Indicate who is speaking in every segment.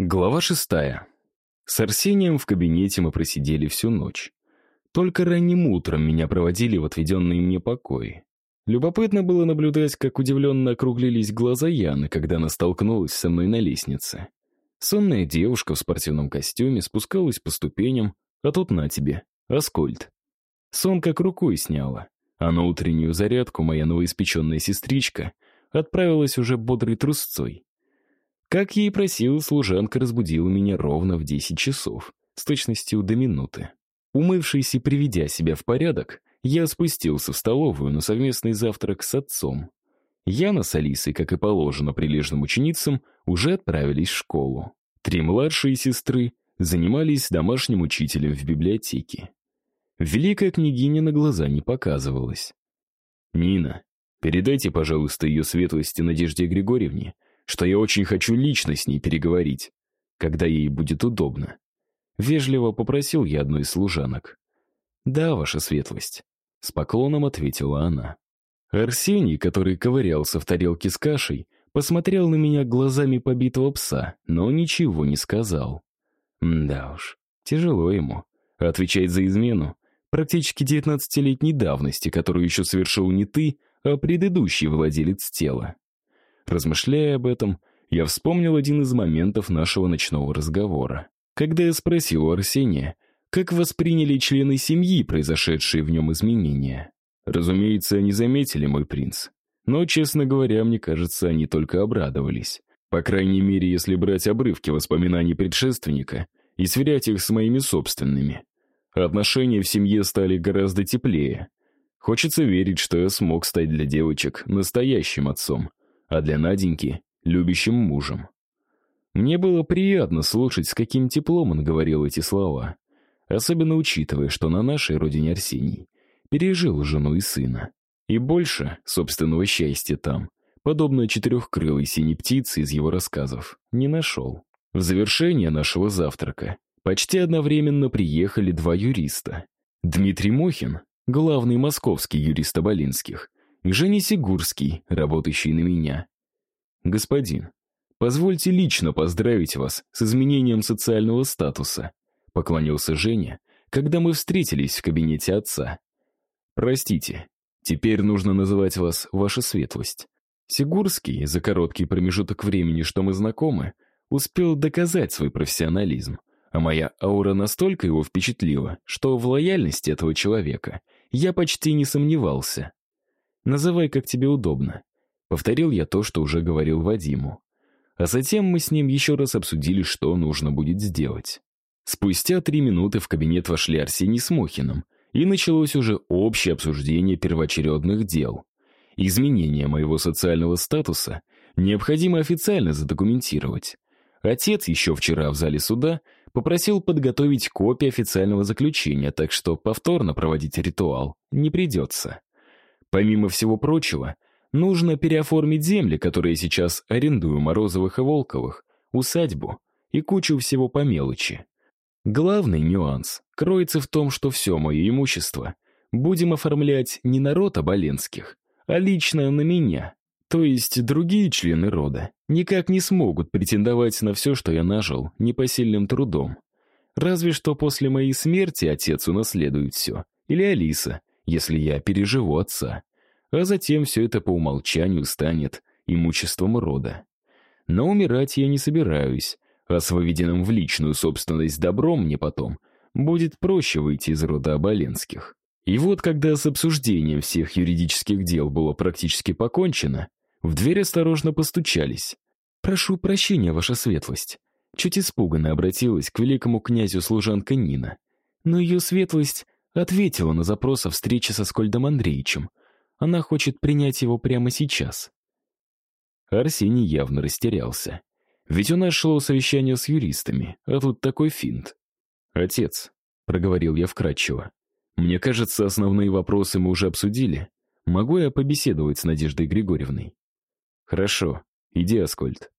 Speaker 1: Глава шестая. С Арсением в кабинете мы просидели всю ночь. Только ранним утром меня проводили в отведенные мне покои. Любопытно было наблюдать, как удивленно округлились глаза Яны, когда она столкнулась со мной на лестнице. Сонная девушка в спортивном костюме спускалась по ступеням, а тут на тебе, Аскольд. Сон как рукой сняла, а на утреннюю зарядку моя новоиспеченная сестричка отправилась уже бодрой трусцой. Как ей просил, служанка разбудила меня ровно в 10 часов, с точностью до минуты. Умывшись и приведя себя в порядок, я спустился в столовую на совместный завтрак с отцом. Яна с Алисой, как и положено прилежным ученицам, уже отправились в школу. Три младшие сестры занимались домашним учителем в библиотеке. Великая княгиня на глаза не показывалась. «Нина, передайте, пожалуйста, ее светлости Надежде Григорьевне, что я очень хочу лично с ней переговорить, когда ей будет удобно. Вежливо попросил я одну из служанок. «Да, ваша светлость», — с поклоном ответила она. Арсений, который ковырялся в тарелке с кашей, посмотрел на меня глазами побитого пса, но ничего не сказал. Да уж, тяжело ему. Отвечать за измену практически девятнадцатилетней давности, которую еще совершил не ты, а предыдущий владелец тела. Размышляя об этом, я вспомнил один из моментов нашего ночного разговора. Когда я спросил у Арсения, как восприняли члены семьи произошедшие в нем изменения. Разумеется, они заметили мой принц. Но, честно говоря, мне кажется, они только обрадовались. По крайней мере, если брать обрывки воспоминаний предшественника и сверять их с моими собственными. Отношения в семье стали гораздо теплее. Хочется верить, что я смог стать для девочек настоящим отцом, а для Наденьки — любящим мужем. Мне было приятно слушать, с каким теплом он говорил эти слова, особенно учитывая, что на нашей родине Арсений пережил жену и сына. И больше собственного счастья там, подобно четырехкрылой синей птице из его рассказов, не нашел. В завершение нашего завтрака почти одновременно приехали два юриста. Дмитрий Мохин, главный московский юрист Оболинских, и Женя Сигурский, работающий на меня. «Господин, позвольте лично поздравить вас с изменением социального статуса», поклонился Женя, когда мы встретились в кабинете отца. «Простите, теперь нужно называть вас Ваша Светлость». Сигурский, за короткий промежуток времени, что мы знакомы, успел доказать свой профессионализм, а моя аура настолько его впечатлила, что в лояльности этого человека я почти не сомневался. Называй, как тебе удобно. Повторил я то, что уже говорил Вадиму. А затем мы с ним еще раз обсудили, что нужно будет сделать. Спустя три минуты в кабинет вошли Арсений с Мохиным, и началось уже общее обсуждение первоочередных дел. Изменение моего социального статуса необходимо официально задокументировать. Отец еще вчера в зале суда попросил подготовить копию официального заключения, так что повторно проводить ритуал не придется. Помимо всего прочего, нужно переоформить земли, которые сейчас арендую Морозовых и Волковых, усадьбу и кучу всего по мелочи. Главный нюанс кроется в том, что все мое имущество будем оформлять не на род Оболенских, а лично на меня. То есть другие члены рода никак не смогут претендовать на все, что я нажил непосильным трудом. Разве что после моей смерти отец унаследует все, или Алиса, если я переживу отца. А затем все это по умолчанию станет имуществом рода. Но умирать я не собираюсь, а с выведенным в личную собственность добром мне потом будет проще выйти из рода Оболенских. И вот, когда с обсуждением всех юридических дел было практически покончено, в дверь осторожно постучались. «Прошу прощения, ваша светлость». Чуть испуганно обратилась к великому князю служанка Нина. Но ее светлость Ответила на запрос о встрече со Скольдом Андреевичем. Она хочет принять его прямо сейчас. Арсений явно растерялся. Ведь у нас шло совещание с юристами, а тут такой финт. «Отец», — проговорил я вкратчиво, — «мне кажется, основные вопросы мы уже обсудили. Могу я побеседовать с Надеждой Григорьевной?» «Хорошо, иди, Аскольд».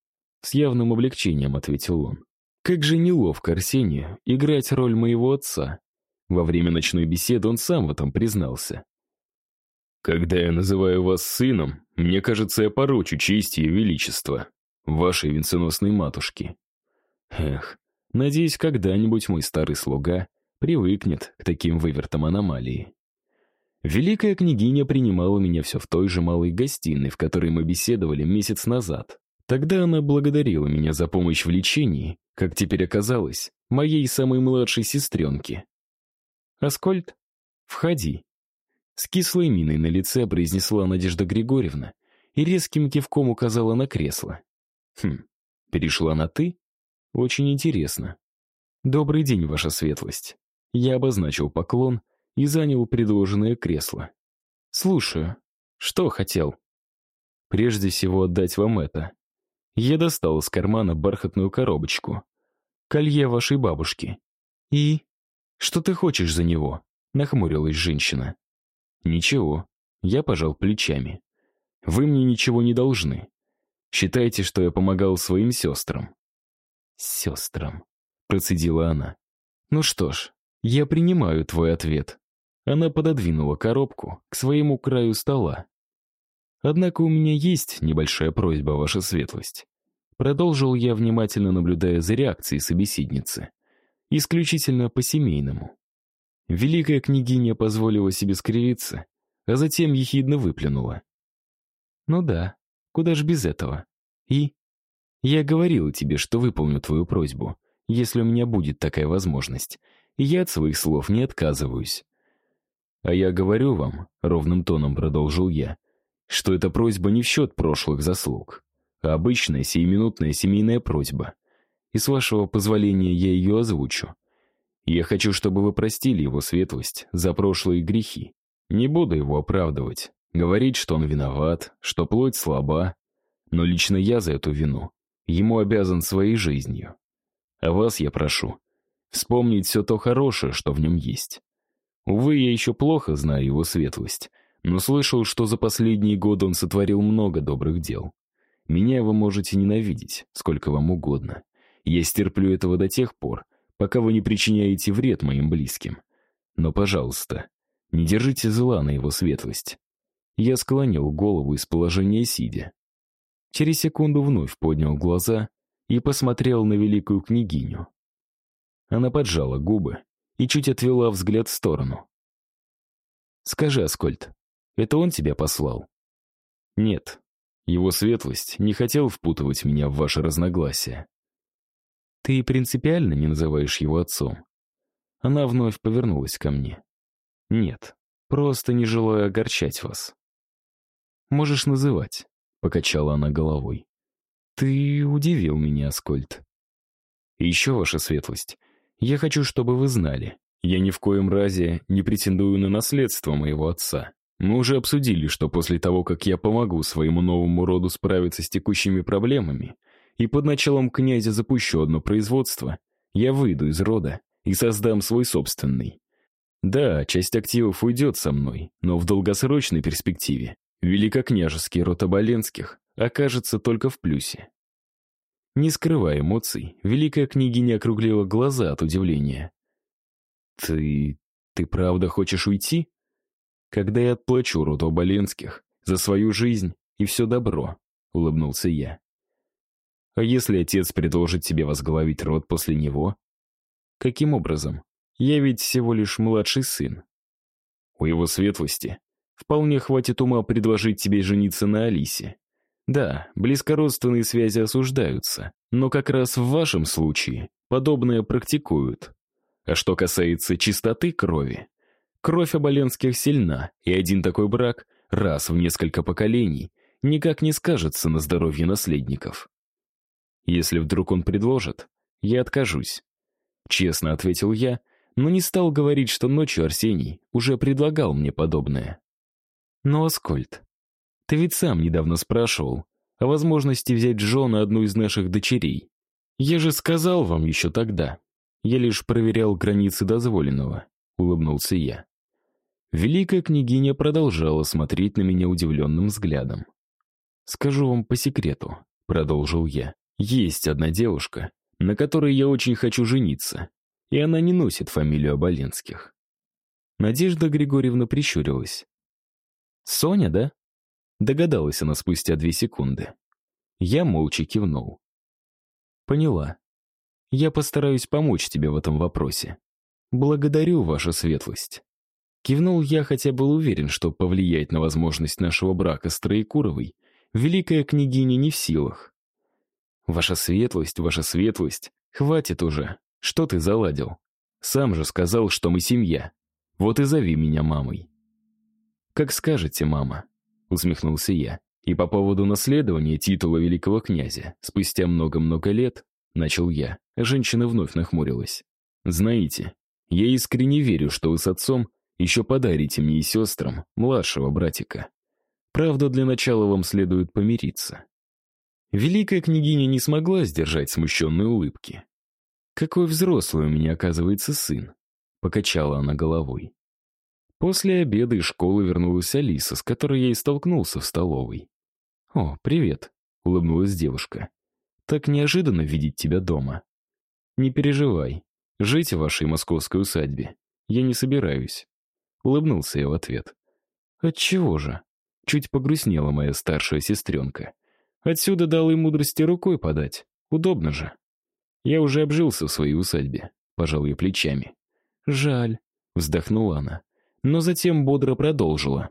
Speaker 1: С явным облегчением ответил он. «Как же неловко Арсению играть роль моего отца, во время ночной беседы он сам в этом признался. «Когда я называю вас сыном, мне кажется, я порочу честь и величество вашей венценосной матушки. Эх, надеюсь, когда-нибудь мой старый слуга привыкнет к таким вывертам аномалии. Великая княгиня принимала меня все в той же малой гостиной, в которой мы беседовали месяц назад. Тогда она благодарила меня за помощь в лечении, как теперь оказалось, моей самой младшей сестренке. «Аскольд, входи», — с кислой миной на лице произнесла Надежда Григорьевна и резким кивком указала на кресло. «Хм, перешла на «ты»? Очень интересно. Добрый день, ваша светлость». Я обозначил поклон и занял предложенное кресло. «Слушаю. Что хотел?» «Прежде всего отдать вам это». Я достал из кармана бархатную коробочку. «Колье вашей бабушки». «И?» «Что ты хочешь за него?» — нахмурилась женщина. «Ничего». Я пожал плечами. «Вы мне ничего не должны. Считайте, что я помогал своим сестрам». «Сестрам», — процедила она. «Ну что ж, я принимаю твой ответ». Она пододвинула коробку к своему краю стола. «Однако у меня есть небольшая просьба, ваша светлость». Продолжил я, внимательно наблюдая за реакцией собеседницы. Исключительно по-семейному. Великая княгиня позволила себе скривиться, а затем ехидно выплюнула. «Ну да, куда ж без этого? И? Я говорила тебе, что выполню твою просьбу, если у меня будет такая возможность, и я от своих слов не отказываюсь. А я говорю вам, ровным тоном продолжил я, что эта просьба не в счет прошлых заслуг, а обычная сиюминутная семейная просьба. И с вашего позволения я ее озвучу. Я хочу, чтобы вы простили его светлость за прошлые грехи. Не буду его оправдывать, говорить, что он виноват, что плоть слаба, но лично я за эту вину ему обязан своей жизнью. А вас я прошу вспомнить все то хорошее, что в нем есть. Увы, я еще плохо знаю его светлость, но слышал, что за последние годы он сотворил много добрых дел. Меня вы можете ненавидеть, сколько вам угодно. Я стерплю этого до тех пор, пока вы не причиняете вред моим близким. Но, пожалуйста, не держите зла на его светлость. Я склонил голову из положения сидя. Через секунду вновь поднял глаза и посмотрел на великую княгиню. Она поджала губы, и чуть отвела взгляд в сторону. «Скажи, Аскольд, это он тебя послал?» «Нет, его светлость не хотел впутывать меня в ваши разногласия». «Ты принципиально не называешь его отцом?» Она вновь повернулась ко мне. «Нет, просто не желаю огорчать вас». «Можешь называть», — покачала она головой. «Ты удивил меня, Аскольд». «И еще, ваша светлость, я хочу, чтобы вы знали, я ни в коем разе не претендую на наследство моего отца. Мы уже обсудили, что после того, как я помогу своему новому роду справиться с текущими проблемами, и под началом князя запущу одно производство, я выйду из рода и создам свой собственный. Да, часть активов уйдет со мной, но в долгосрочной перспективе великокняжеский род Оболенских окажется только в плюсе. Не скрывая эмоций, великая княгиня округлила глаза от удивления. «Ты... ты правда хочешь уйти?» «Когда я отплачу роду Оболенских за свою жизнь и все добро», — улыбнулся я. «А если отец предложит тебе возглавить род после него?» «Каким образом? Я ведь всего лишь младший сын». «У его светлости вполне хватит ума предложить тебе жениться на Алисе. Да, близкородственные связи осуждаются, но как раз в вашем случае подобное практикуют. А что касается чистоты крови, кровь Оболенских сильна, и один такой брак раз в несколько поколений никак не скажется на здоровье наследников. Если вдруг он предложит, я откажусь. Честно ответил я, но не стал говорить, что ночью Арсений уже предлагал мне подобное. Но, Аскольд, ты ведь сам недавно спрашивал о возможности взять жены одну из наших дочерей. Я же сказал вам еще тогда. Я лишь проверял границы дозволенного, улыбнулся я. Великая княгиня продолжала смотреть на меня удивленным взглядом. «Скажу вам по секрету», — продолжил я. «Есть одна девушка, на которой я очень хочу жениться, и она не носит фамилию Оболенских». Надежда Григорьевна прищурилась. «Соня, да?» Догадалась она спустя две секунды. Я молча кивнул. Поняла. Я постараюсь помочь тебе в этом вопросе. Благодарю, ваша светлость. Кивнул я, хотя был уверен, что повлиять на возможность нашего брака с Троекуровой великая княгиня не в силах. Ваша светлость, ваша светлость, хватит уже. Что ты заладил? Сам же сказал, что мы семья. Вот и зови меня мамой. Как скажете, мама, усмехнулся я. И по поводу наследования титула великого князя, спустя много-много лет, начал я. Женщина вновь нахмурилась. Знаете, я искренне верю, что вы с отцом еще подарите мне и сестрам младшего братика. Правда, для начала вам следует помириться. Великая княгиня не смогла сдержать смущенной улыбки. «Какой взрослый у меня, оказывается, сын», — покачала она головой. После обеда из школы вернулась Алиса, с которой я и столкнулся в столовой. «О, привет», — улыбнулась девушка. «Так неожиданно видеть тебя дома». «Не переживай, жить в вашей московской усадьбе я не собираюсь», — улыбнулся я в ответ. «Отчего же?» — чуть погрустнела моя старшая сестренка. «Отсюда дал и мудрости рукой подать. Удобно же». Я уже обжился в своей усадьбе, пожал я плечами. «Жаль», — вздохнула она, но затем бодро продолжила.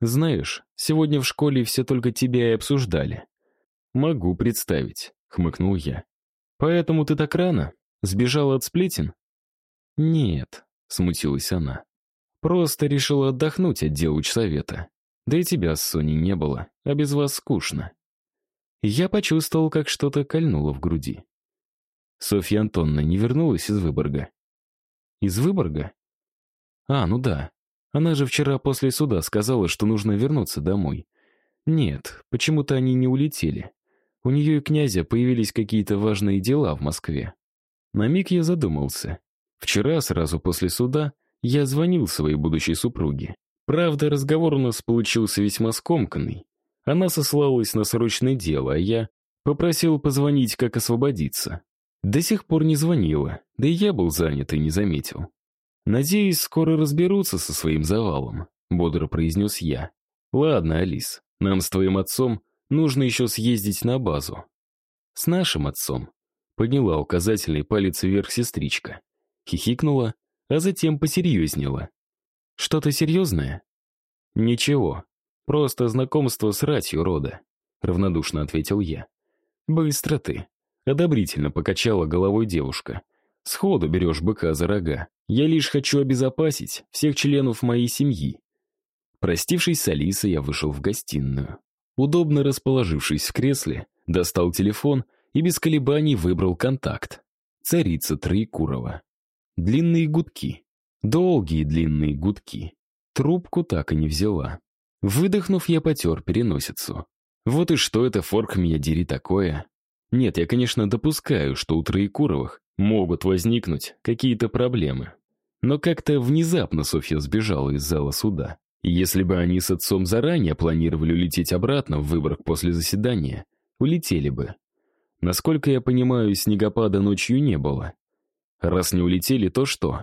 Speaker 1: «Знаешь, сегодня в школе все только тебя и обсуждали». «Могу представить», — хмыкнул я. «Поэтому ты так рано? Сбежала от сплетен?» «Нет», — смутилась она. «Просто решила отдохнуть от дел учсовета. Да и тебя с Соней не было, а без вас скучно». Я почувствовал, как что-то кольнуло в груди. Софья Антонна не вернулась из Выборга. Из Выборга? А, ну да. Она же вчера после суда сказала, что нужно вернуться домой. Нет, почему-то они не улетели. У нее и князя появились какие-то важные дела в Москве. На миг я задумался. Вчера, сразу после суда, я звонил своей будущей супруге. Правда, разговор у нас получился весьма скомканный. Она сослалась на срочное дело, а я попросил позвонить, как освободиться. До сих пор не звонила, да и я был занят и не заметил. «Надеюсь, скоро разберутся со своим завалом», — бодро произнес я. «Ладно, Алис, нам с твоим отцом нужно еще съездить на базу». «С нашим отцом», — подняла указательный палец вверх сестричка. Хихикнула, а затем посерьезнела. «Что-то серьезное?» «Ничего, просто знакомство с ратью рода», — равнодушно ответил я. «Быстро ты», Одобрительно покачала головой девушка. «Сходу берешь быка за рога. Я лишь хочу обезопасить всех членов моей семьи». Простившись с Алисой, я вышел в гостиную. Удобно расположившись в кресле, достал телефон и без колебаний выбрал контакт. Царица Троекурова. Длинные гудки. Долгие длинные гудки. Трубку так и не взяла. Выдохнув, я потер переносицу. Вот и что это форк меня дери такое. Нет, я, конечно, допускаю, что у Троекуровых могут возникнуть какие-то проблемы. Но как-то внезапно Софья сбежала из зала суда. И если бы они с отцом заранее планировали улететь обратно в Выборг после заседания, улетели бы. Насколько я понимаю, снегопада ночью не было. Раз не улетели, то что?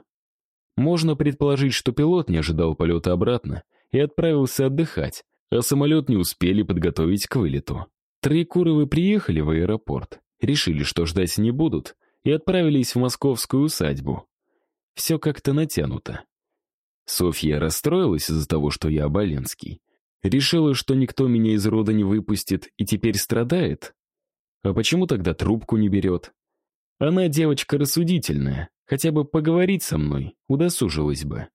Speaker 1: Можно предположить, что пилот не ожидал полета обратно и отправился отдыхать, а самолет не успели подготовить к вылету. Троекуровы приехали в аэропорт, решили, что ждать не будут, и отправились в московскую усадьбу. Все как-то натянуто. Софья расстроилась из-за того, что я Оболенский. Решила, что никто меня из рода не выпустит и теперь страдает? А почему тогда трубку не берет? Она девочка рассудительная, хотя бы поговорить со мной удосужилась бы.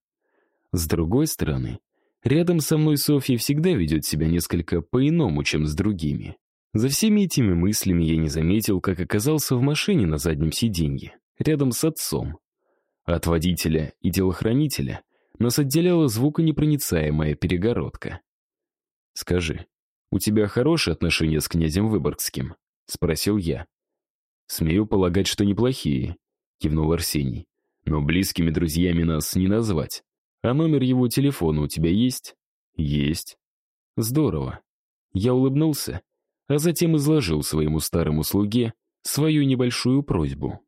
Speaker 1: С другой стороны, рядом со мной Софья всегда ведет себя несколько по-иному, чем с другими. За всеми этими мыслями я не заметил, как оказался в машине на заднем сиденье, рядом с отцом. От водителя и телохранителя нас отделяла звуконепроницаемая перегородка. «Скажи, у тебя хорошие отношения с князем Выборгским?» — спросил я. «Смею полагать, что неплохие», — кивнул Арсений. «Но близкими друзьями нас не назвать. А номер его телефона у тебя есть?» «Есть». «Здорово». Я улыбнулся а затем изложил своему старому слуге свою небольшую просьбу.